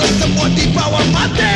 semua di bawah mati